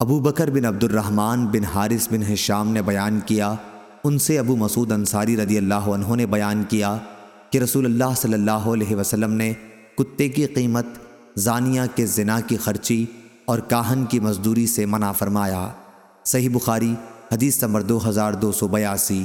ابو بکر بن عبد الرحمن بن حارث بن حشام نے بیان کیا۔ ان سے ابو مسعود انصاری رضی اللہ عنہ نے بیان کیا کہ رسول اللہ صلی اللہ علیہ وسلم نے کتے کی قیمت، زانیہ کے زنا کی خرچی اور کاہن کی مزدوری سے منع فرمایا۔ صحیح بخاری، حدیث نمبر دو ہزار دو سو بیاسی۔